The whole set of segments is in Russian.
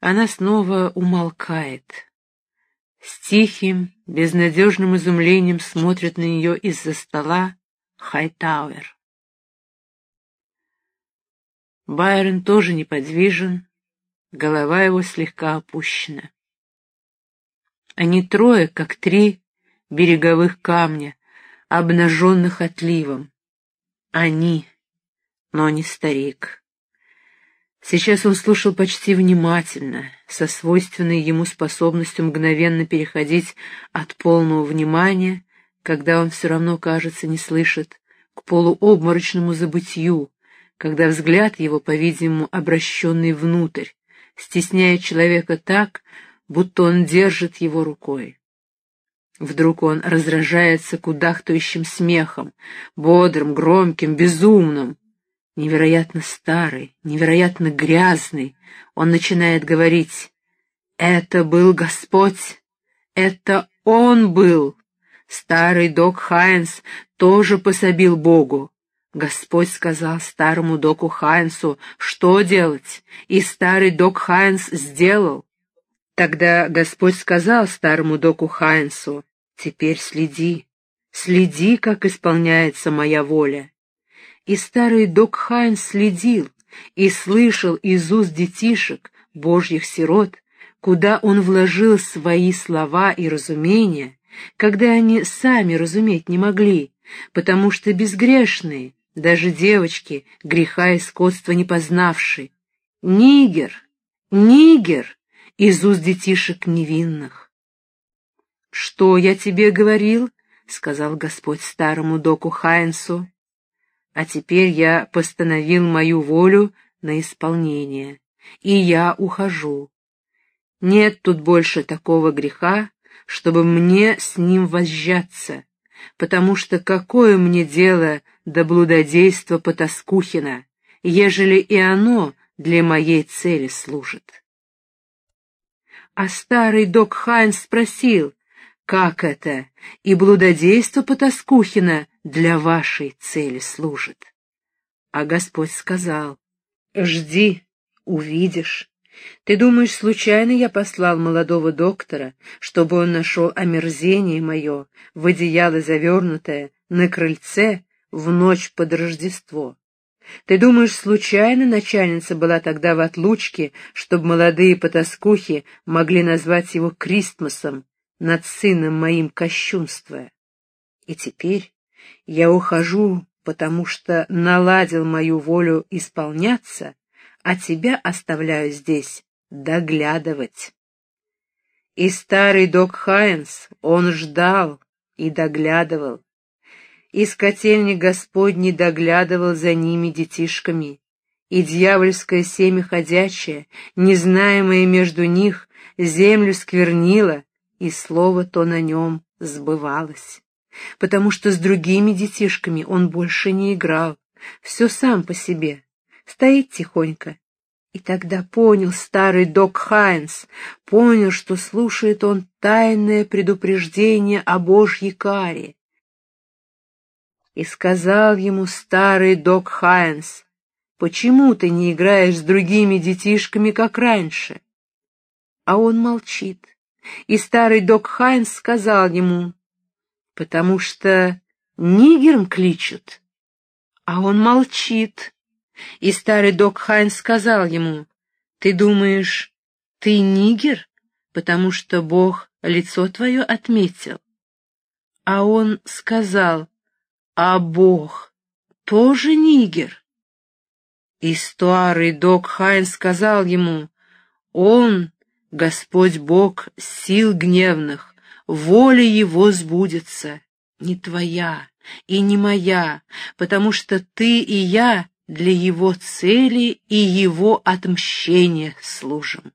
Она снова умолкает. С тихим, безнадежным изумлением смотрит на нее из-за стола Хайтауэр. Байрон тоже неподвижен, голова его слегка опущена. Они трое, как три береговых камня, обнаженных отливом. Они, но не старик. Сейчас он слушал почти внимательно, со свойственной ему способностью мгновенно переходить от полного внимания, когда он все равно, кажется, не слышит, к полуобморочному забытью, когда взгляд его, по-видимому, обращенный внутрь, стесняя человека так, будто он держит его рукой. Вдруг он разражается кудахтающим смехом, бодрым, громким, безумным. Невероятно старый, невероятно грязный, он начинает говорить «Это был Господь! Это Он был!» Старый док Хайнс тоже пособил Богу. Господь сказал старому доку Хайнсу, что делать, и старый док Хайнс сделал. Тогда Господь сказал старому доку Хайнсу, «Теперь следи, следи, как исполняется моя воля». И старый док Хайнс следил и слышал из уст детишек, божьих сирот, куда он вложил свои слова и разумения, когда они сами разуметь не могли, потому что безгрешные, даже девочки, греха и скотства не познавшие. Нигер, нигер из уст детишек невинных. «Что я тебе говорил?» — сказал Господь старому доку Хайнсу. «А теперь я постановил мою волю на исполнение, и я ухожу. Нет тут больше такого греха, чтобы мне с ним возжаться, потому что какое мне дело до блудодейства Потаскухина, ежели и оно для моей цели служит. А старый док Хайнс спросил, как это, и блудодейство Потаскухина для вашей цели служит. А Господь сказал, жди, увидишь. Ты думаешь, случайно я послал молодого доктора, чтобы он нашел омерзение мое в одеяло завернутое на крыльце в ночь под Рождество? Ты думаешь, случайно начальница была тогда в отлучке, чтобы молодые потаскухи могли назвать его Кристмасом над сыном моим кощунствуя? И теперь я ухожу, потому что наладил мою волю исполняться, а тебя оставляю здесь доглядывать. И старый док Хайнс, он ждал и доглядывал. И скотельник Господний доглядывал за ними детишками, и дьявольское семя ходячее, незнаемое между них, землю сквернило, и слово то на нем сбывалось. Потому что с другими детишками он больше не играл, все сам по себе, стоит тихонько. И тогда понял старый док Хайнс, понял, что слушает он тайное предупреждение о Божьей каре. И сказал ему старый док Хайнс, «Почему ты не играешь с другими детишками, как раньше?» А он молчит. И старый док Хайнс сказал ему, «Потому что нигером кличут». А он молчит. И старый док Хайнс сказал ему, «Ты думаешь, ты нигер, потому что Бог лицо твое отметил?» А он сказал, «А Бог тоже нигер?» И старый док Хайнс сказал ему, «Он, Господь Бог сил гневных, воля его сбудется, не твоя и не моя, потому что ты и я для его цели и его отмщения служим.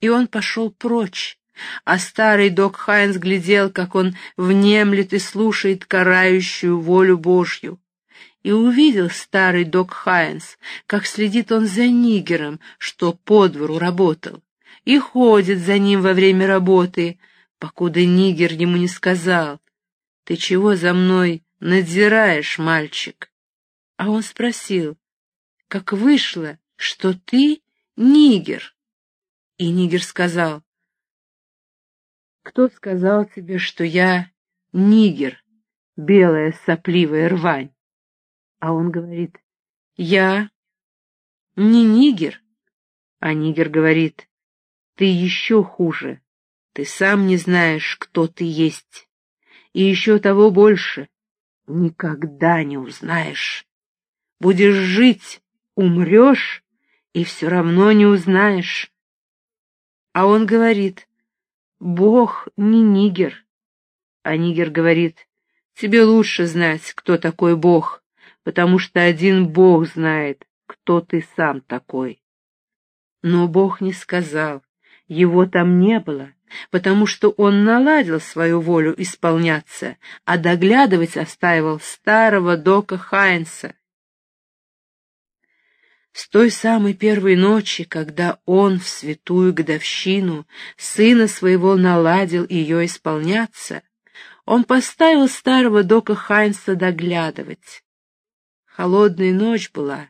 И он пошел прочь, а старый док Хайнс глядел, как он внемлет и слушает карающую волю Божью. И увидел старый док Хайнс, как следит он за нигером, что по двору работал, и ходит за ним во время работы, покуда нигер ему не сказал, «Ты чего за мной надзираешь, мальчик?» А он спросил, как вышло, что ты нигер? И Нигер сказал, «Кто сказал тебе, что я Нигер, белая сопливая рвань?» А он говорит, «Я не Нигер». А Нигер говорит, «Ты еще хуже. Ты сам не знаешь, кто ты есть. И еще того больше. Никогда не узнаешь. Будешь жить, умрешь, и все равно не узнаешь. А он говорит, Бог не нигер. А нигер говорит, тебе лучше знать, кто такой Бог, потому что один Бог знает, кто ты сам такой. Но Бог не сказал, его там не было, потому что он наладил свою волю исполняться, а доглядывать оставил старого дока Хайнса. С той самой первой ночи, когда он в святую годовщину сына своего наладил ее исполняться, он поставил старого дока Хайнса доглядывать. Холодная ночь была,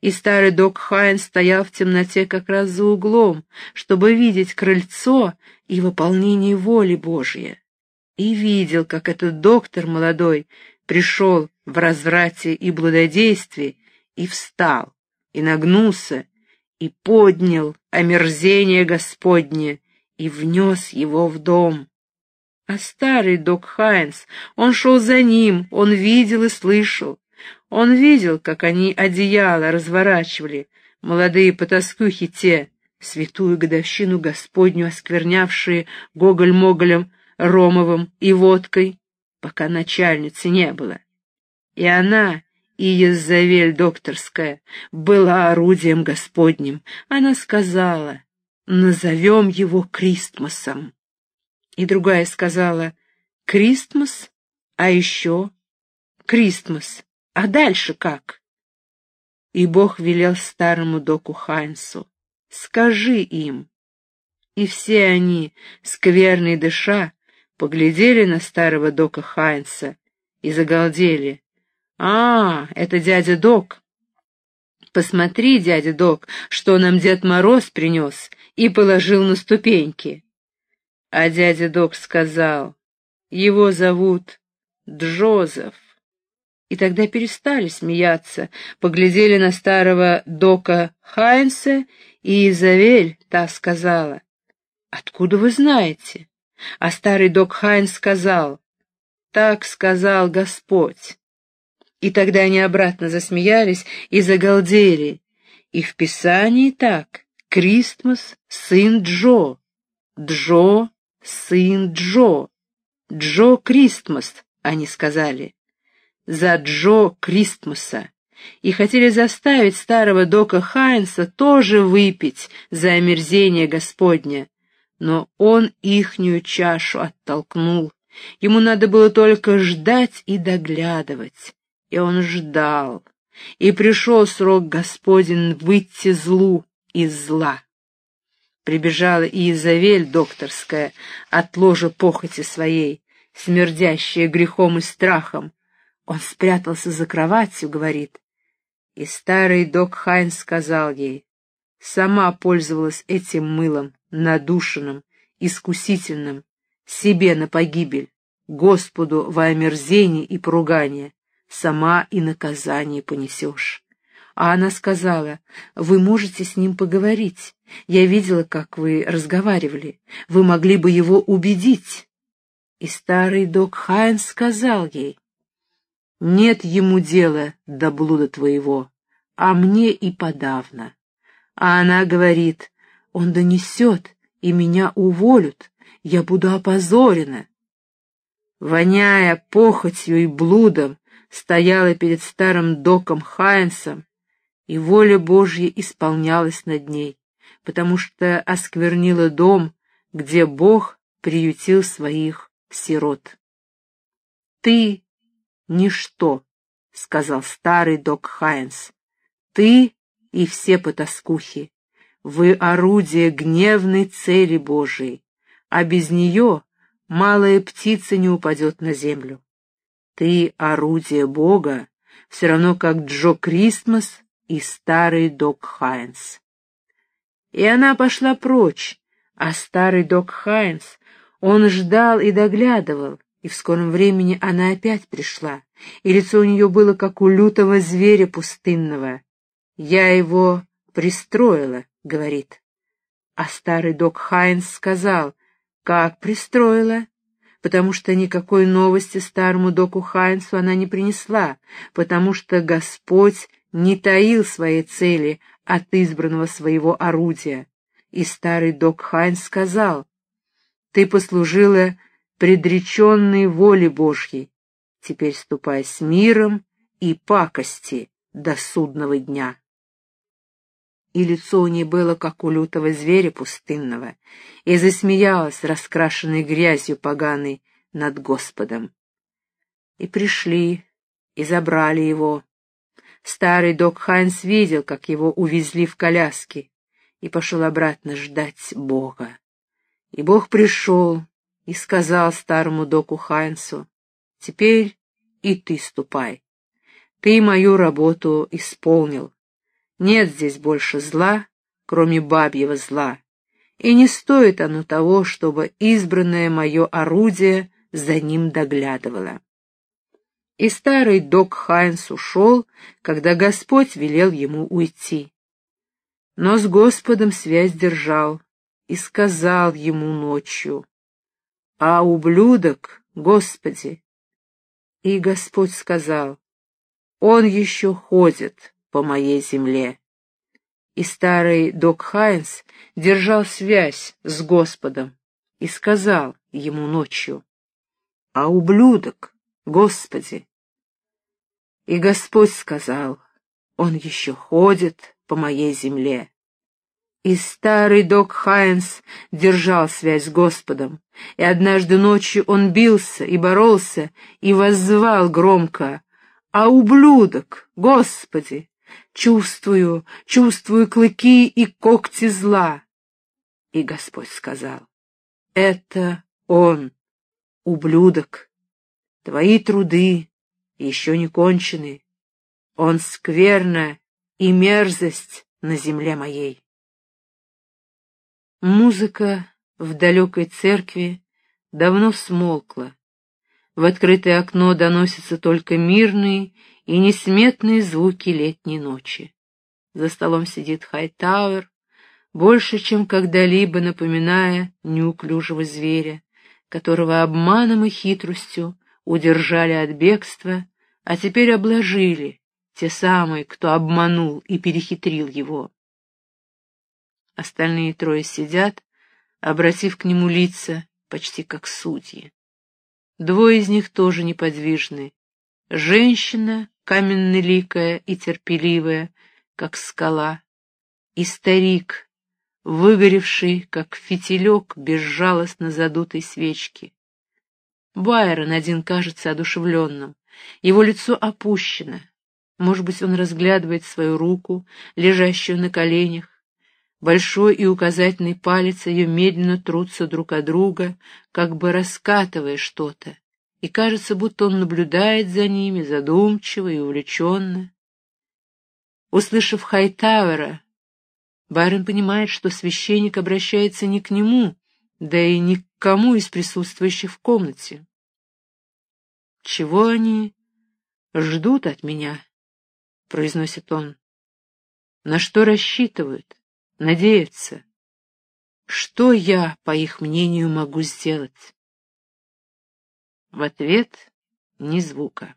и старый док Хайн стоял в темноте как раз за углом, чтобы видеть крыльцо и выполнение воли Божьей. И видел, как этот доктор молодой пришел в разврате и блудодействии и встал, и нагнулся, и поднял омерзение Господне, и внес его в дом. А старый док Хайнс, он шел за ним, он видел и слышал. Он видел, как они одеяло разворачивали, молодые потаскухи те, святую годовщину Господню осквернявшие Гоголь-Моголем, Ромовым и водкой, пока начальницы не было. И она, и Езавель докторская, была орудием Господним. Она сказала, назовем его Кристмасом. И другая сказала, Кристмас, а еще Кристмас. А дальше как? И Бог велел старому доку Хайнсу, скажи им. И все они, скверные дыша, поглядели на старого дока Хайнса и загалдели. «А, это дядя Док!» «Посмотри, дядя Док, что нам Дед Мороз принес и положил на ступеньки!» А дядя Док сказал, «Его зовут Джозеф» и тогда перестали смеяться, поглядели на старого дока Хайнса, и Изавель та сказала, «Откуда вы знаете?» А старый док Хайнс сказал, «Так сказал Господь». И тогда они обратно засмеялись и загалдели. И в Писании так, Кристмас, сын Джо, Джо, сын Джо, Джо Кристмас, они сказали за Джо Кристмаса и хотели заставить старого дока Хайнса тоже выпить за омерзение Господня, но он ихнюю чашу оттолкнул. Ему надо было только ждать и доглядывать, и он ждал, и пришел срок Господень выйти злу из зла. Прибежала и Изавель докторская от ложа похоти своей, смердящая грехом и страхом, он спрятался за кроватью, говорит. И старый док Хайн сказал ей, сама пользовалась этим мылом, надушенным, искусительным, себе на погибель, Господу во омерзение и поругание, сама и наказание понесешь. А она сказала, вы можете с ним поговорить. Я видела, как вы разговаривали. Вы могли бы его убедить. И старый док Хайн сказал ей, нет ему дела до блуда твоего, а мне и подавно. А она говорит, он донесет, и меня уволят, я буду опозорена. Воняя похотью и блудом, стояла перед старым доком Хайнсом, и воля Божья исполнялась над ней, потому что осквернила дом, где Бог приютил своих сирот. Ты ничто, — сказал старый док Хайнс. Ты и все потаскухи. Вы орудие гневной цели Божией, а без нее малая птица не упадет на землю. Ты орудие Бога, все равно как Джо Кристмас и старый док Хайнс. И она пошла прочь, а старый док Хайнс, он ждал и доглядывал, и в скором времени она опять пришла, и лицо у нее было, как у лютого зверя пустынного. «Я его пристроила», — говорит. А старый док Хайнс сказал, «Как пристроила?» потому что никакой новости старому доку Хайнсу она не принесла, потому что Господь не таил своей цели от избранного своего орудия. И старый док Хайнс сказал, «Ты послужила предреченной воле Божьей. Теперь ступай с миром и пакости до судного дня. И лицо у ней было, как у лютого зверя пустынного, и засмеялась, раскрашенной грязью поганой, над Господом. И пришли, и забрали его. Старый док Хайнс видел, как его увезли в коляске, и пошел обратно ждать Бога. И Бог пришел, и сказал старому доку Хайнсу, «Теперь и ты ступай. Ты мою работу исполнил. Нет здесь больше зла, кроме бабьего зла, и не стоит оно того, чтобы избранное мое орудие за ним доглядывало». И старый док Хайнс ушел, когда Господь велел ему уйти. Но с Господом связь держал и сказал ему ночью, а ублюдок, Господи. И Господь сказал, он еще ходит по моей земле. И старый док Хайнс держал связь с Господом и сказал ему ночью, а ублюдок, Господи. И Господь сказал, он еще ходит по моей земле. И старый док Хайнс держал связь с Господом, и однажды ночью он бился и боролся, и воззвал громко, «А ублюдок, Господи! Чувствую, чувствую клыки и когти зла!» И Господь сказал, «Это он, ублюдок! Твои труды еще не кончены. Он скверна и мерзость на земле моей». Музыка в далекой церкви давно смолкла. В открытое окно доносятся только мирные и несметные звуки летней ночи. За столом сидит Хайтауэр, больше, чем когда-либо напоминая неуклюжего зверя, которого обманом и хитростью удержали от бегства, а теперь обложили те самые, кто обманул и перехитрил его. Остальные трое сидят, обратив к нему лица, почти как судьи. Двое из них тоже неподвижны. Женщина, каменно-ликая и терпеливая, как скала, и старик, выгоревший, как фитилек безжалостно задутой свечки. Байрон один кажется одушевленным, его лицо опущено. Может быть, он разглядывает свою руку, лежащую на коленях, Большой и указательный палец ее медленно трутся друг от друга, как бы раскатывая что-то, и кажется, будто он наблюдает за ними задумчиво и увлеченно. Услышав Хайтауэра, Байрон понимает, что священник обращается не к нему, да и ни к кому из присутствующих в комнате. «Чего они ждут от меня?» — произносит он. «На что рассчитывают?» Надеются. Что я, по их мнению, могу сделать? В ответ ни звука.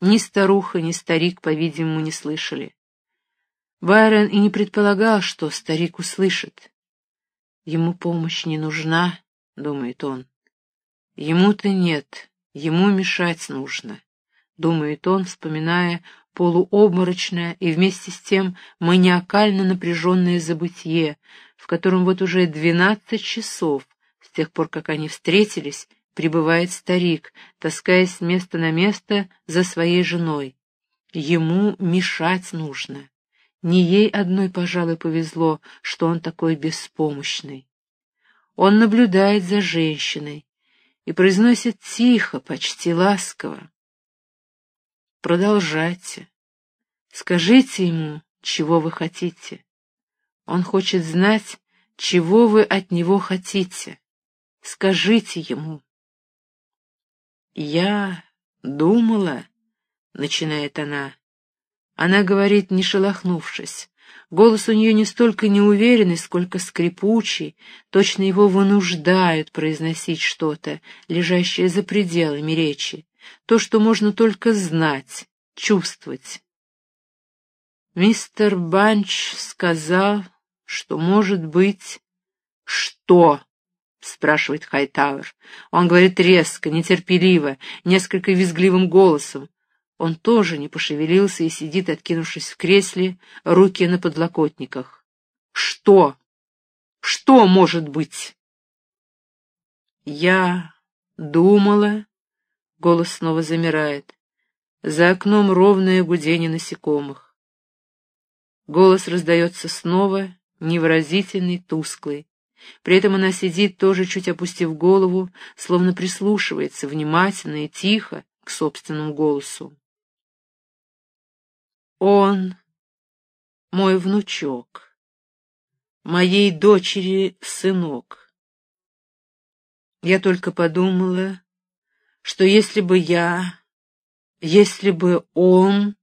Ни старуха, ни старик, по-видимому, не слышали. Байрон и не предполагал, что старик услышит. Ему помощь не нужна, — думает он. Ему-то нет, ему мешать нужно, — думает он, вспоминая полуобморочное и вместе с тем маниакально напряженное забытье, в котором вот уже двенадцать часов, с тех пор, как они встретились, пребывает старик, таскаясь с места на место за своей женой. Ему мешать нужно. Не ей одной, пожалуй, повезло, что он такой беспомощный. Он наблюдает за женщиной и произносит тихо, почти ласково. Продолжайте. Скажите ему, чего вы хотите. Он хочет знать, чего вы от него хотите. Скажите ему. Я думала, — начинает она. Она говорит, не шелохнувшись. Голос у нее не столько неуверенный, сколько скрипучий, точно его вынуждают произносить что-то, лежащее за пределами речи, то, что можно только знать, чувствовать. Мистер Банч сказал, что, может быть... «Что?» — спрашивает Хайтауэр. Он говорит резко, нетерпеливо, несколько визгливым голосом. Он тоже не пошевелился и сидит, откинувшись в кресле, руки на подлокотниках. «Что? Что может быть?» «Я думала...» — голос снова замирает. За окном ровное гудение насекомых. Голос раздается снова, невыразительный, тусклый. При этом она сидит, тоже чуть опустив голову, словно прислушивается внимательно и тихо к собственному голосу. Он мой внучок, моей дочери сынок. Я только подумала, что если бы я, если бы он...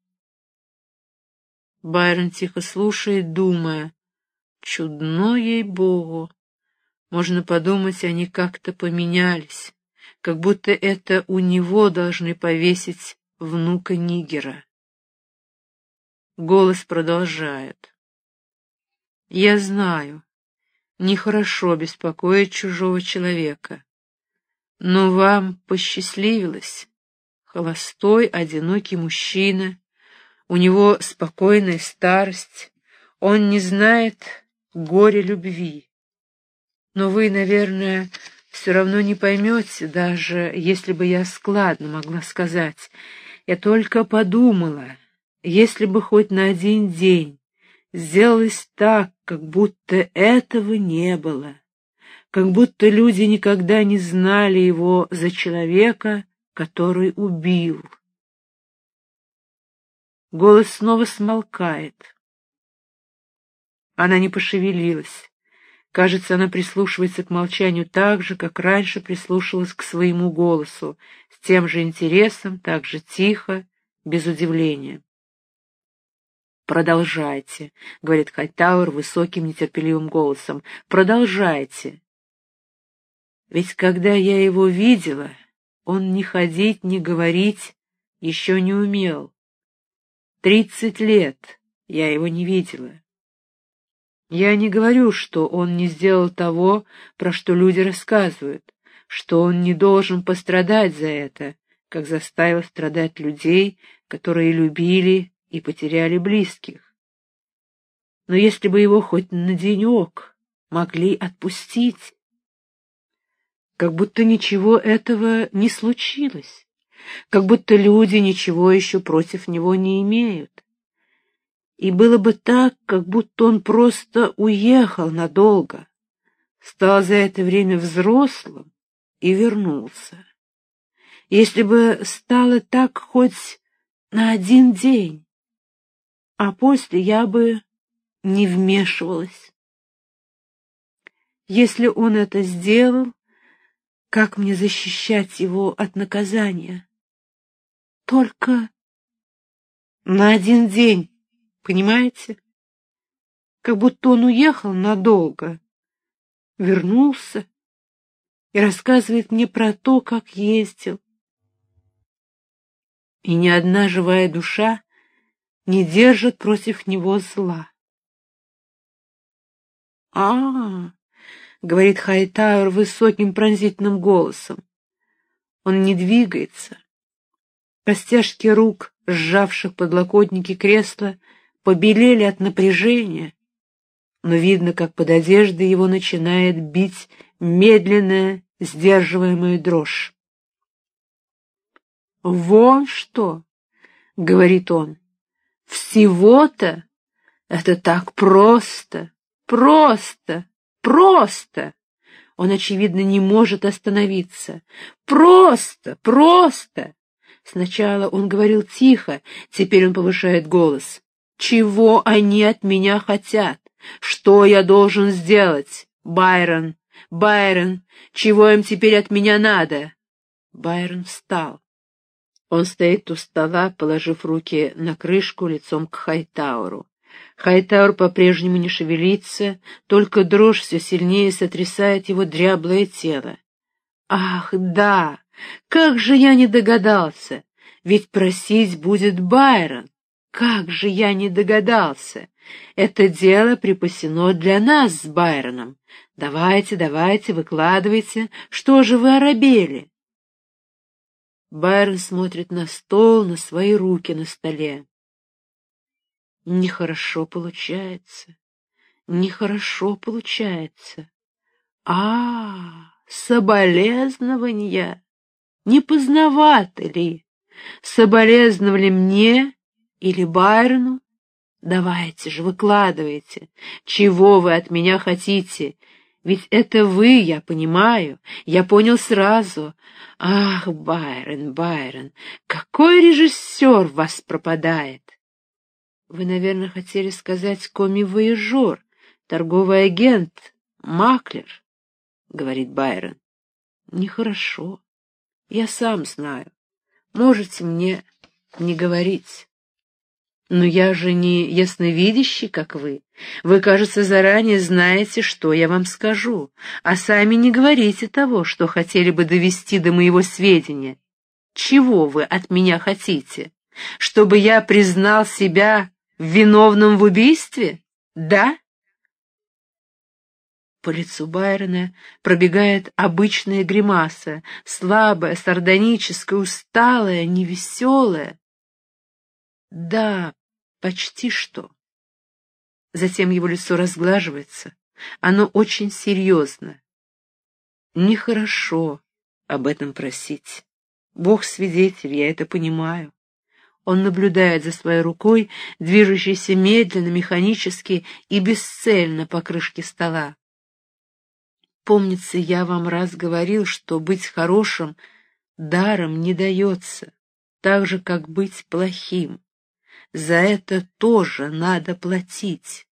Байрон тихо слушает, думая, чудно ей-богу. Можно подумать, они как-то поменялись, как будто это у него должны повесить внука Нигера. Голос продолжает. Я знаю, нехорошо беспокоить чужого человека, но вам посчастливилось. Холостой, одинокий мужчина, у него спокойная старость, он не знает горя любви. Но вы, наверное, все равно не поймете, даже если бы я складно могла сказать. Я только подумала, если бы хоть на один день сделалось так, как будто этого не было, как будто люди никогда не знали его за человека, который убил. Голос снова смолкает. Она не пошевелилась. Кажется, она прислушивается к молчанию так же, как раньше прислушивалась к своему голосу, с тем же интересом, так же тихо, без удивления. «Продолжайте», — говорит Хайтауэр высоким нетерпеливым голосом. «Продолжайте». Ведь когда я его видела, он ни ходить, ни говорить еще не умел. Тридцать лет я его не видела. Я не говорю, что он не сделал того, про что люди рассказывают, что он не должен пострадать за это, как заставил страдать людей, которые любили и потеряли близких. Но если бы его хоть на денек могли отпустить, как будто ничего этого не случилось, как будто люди ничего еще против него не имеют. И было бы так, как будто он просто уехал надолго, стал за это время взрослым и вернулся. Если бы стало так хоть на один день, а после я бы не вмешивалась. Если он это сделал, как мне защищать его от наказания? Только на один день, понимаете? Как будто он уехал надолго, вернулся и рассказывает мне про то, как ездил. И ни одна живая душа не держит против него зла. а, -а, -а говорит Хайтауэр высоким пронзительным голосом. Он не двигается. Костяшки рук, сжавших подлокотники кресла, побелели от напряжения, но видно, как под одеждой его начинает бить медленная, сдерживаемая дрожь. «Вон что!» — говорит он. Всего-то? Это так просто, просто, просто. Он, очевидно, не может остановиться. Просто, просто. Сначала он говорил тихо, теперь он повышает голос. Чего они от меня хотят? Что я должен сделать? Байрон, Байрон, чего им теперь от меня надо? Байрон встал. Он стоит у стола, положив руки на крышку лицом к Хайтауру. Хайтаур по-прежнему не шевелится, только дрожь все сильнее сотрясает его дряблое тело. Ах, да! Как же я не догадался! Ведь просить будет Байрон. Как же я не догадался! Это дело припасено для нас с Байроном. Давайте, давайте, выкладывайте. Что же вы оробели? Байрон смотрит на стол, на свои руки на столе. Нехорошо получается. Нехорошо получается. А, соболезнования! Не поздновато ли? Соболезновали мне или Байрону? Давайте же, выкладывайте. Чего вы от меня хотите? Ведь это вы, я понимаю. Я понял сразу. Ах, Байрон, Байрон, какой режиссер вас пропадает! Вы, наверное, хотели сказать коми-вояжер, торговый агент, маклер, — говорит Байрон. Нехорошо. Я сам знаю. Можете мне не говорить. Но я же не ясновидящий, как вы. Вы, кажется, заранее знаете, что я вам скажу, а сами не говорите того, что хотели бы довести до моего сведения. Чего вы от меня хотите? Чтобы я признал себя виновным в убийстве? Да? По лицу Байрона пробегает обычная гримаса, слабая, сардоническая, усталая, невеселая. Да, Почти что. Затем его лицо разглаживается. Оно очень серьезно. Нехорошо об этом просить. Бог свидетель, я это понимаю. Он наблюдает за своей рукой, движущейся медленно, механически и бесцельно по крышке стола. Помнится, я вам раз говорил, что быть хорошим даром не дается, так же, как быть плохим. За это тоже надо платить.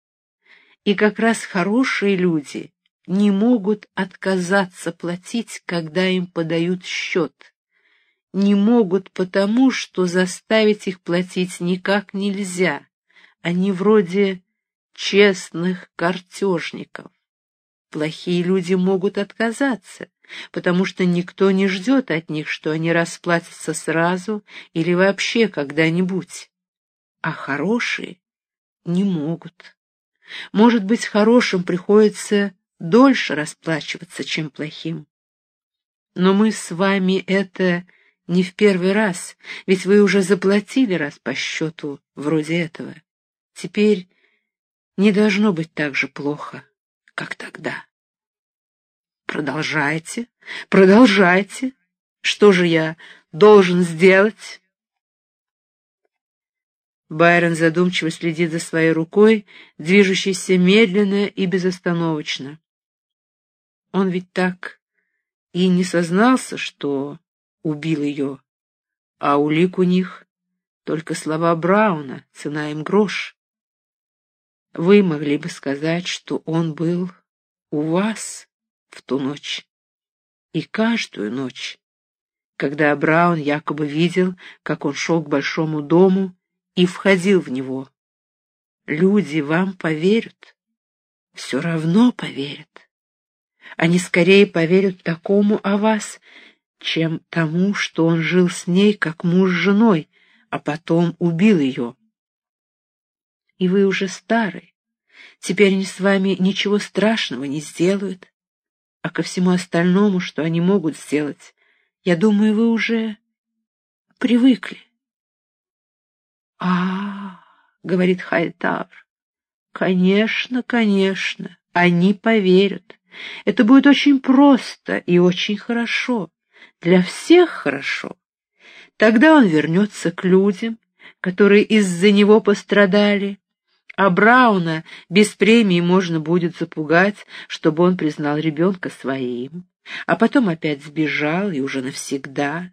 И как раз хорошие люди не могут отказаться платить, когда им подают счет. Не могут потому, что заставить их платить никак нельзя. Они вроде честных картежников. Плохие люди могут отказаться, потому что никто не ждет от них, что они расплатятся сразу или вообще когда-нибудь а хорошие не могут. Может быть, хорошим приходится дольше расплачиваться, чем плохим. Но мы с вами это не в первый раз, ведь вы уже заплатили раз по счету вроде этого. Теперь не должно быть так же плохо, как тогда. Продолжайте, продолжайте. Что же я должен сделать? Байрон задумчиво следит за своей рукой, движущейся медленно и безостановочно. Он ведь так и не сознался, что убил ее, а улик у них только слова Брауна, цена им грош. Вы могли бы сказать, что он был у вас в ту ночь и каждую ночь, когда Браун якобы видел, как он шел к большому дому, и входил в него. Люди вам поверят, все равно поверят. Они скорее поверят такому о вас, чем тому, что он жил с ней, как муж с женой, а потом убил ее. И вы уже старый, теперь они с вами ничего страшного не сделают, а ко всему остальному, что они могут сделать, я думаю, вы уже привыкли а, говорит Хайтавр, — «конечно, конечно, они поверят. Это будет очень просто и очень хорошо. Для всех хорошо. Тогда он вернется к людям, которые из-за него пострадали, а Брауна без премии можно будет запугать, чтобы он признал ребенка своим, а потом опять сбежал и уже навсегда.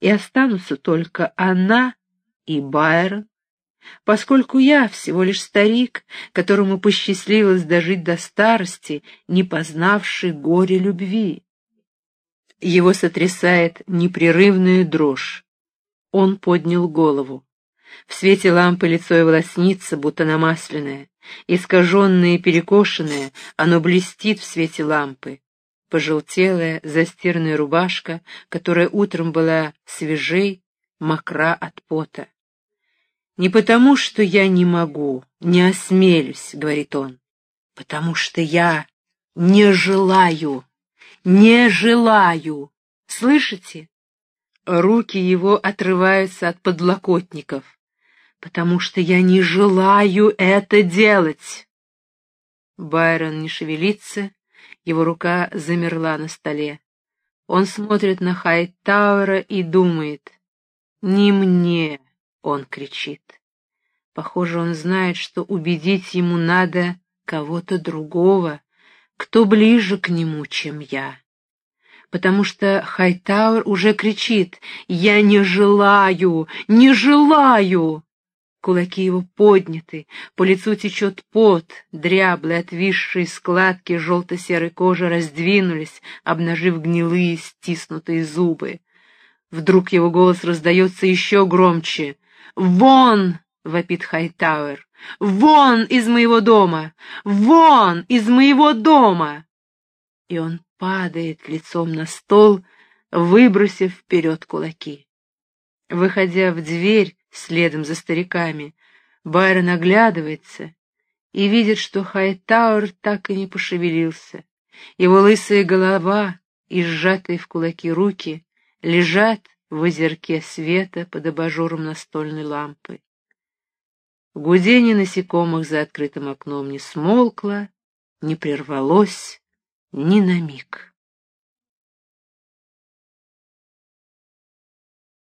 И останутся только она и Байрон, поскольку я всего лишь старик, которому посчастливилось дожить до старости, не познавший горе любви. Его сотрясает непрерывная дрожь. Он поднял голову. В свете лампы лицо его лоснится, будто намасленное. Искаженное и перекошенное, оно блестит в свете лампы. Пожелтелая, застиранная рубашка, которая утром была свежей, мокра от пота. «Не потому, что я не могу, не осмелюсь», — говорит он, — «потому что я не желаю, не желаю. Слышите?» Руки его отрываются от подлокотников потому что я не желаю это делать. Байрон не шевелится, его рука замерла на столе. Он смотрит на Хайтауэра и думает. «Не мне!» — он кричит. Похоже, он знает, что убедить ему надо кого-то другого, кто ближе к нему, чем я. Потому что Хайтауэр уже кричит «Я не желаю! Не желаю!» Кулаки его подняты, по лицу течет пот, дряблые отвисшие складки желто-серой кожи раздвинулись, обнажив гнилые стиснутые зубы. Вдруг его голос раздается еще громче. «Вон!» — вопит Хайтауэр. «Вон из моего дома! Вон из моего дома!» И он падает лицом на стол, выбросив вперед кулаки. Выходя в дверь, следом за стариками, Байрон оглядывается и видит, что Хайтауэр так и не пошевелился. Его лысая голова и сжатые в кулаки руки лежат в озерке света под абажуром настольной лампы. Гудение насекомых за открытым окном не смолкло, не прервалось ни на миг.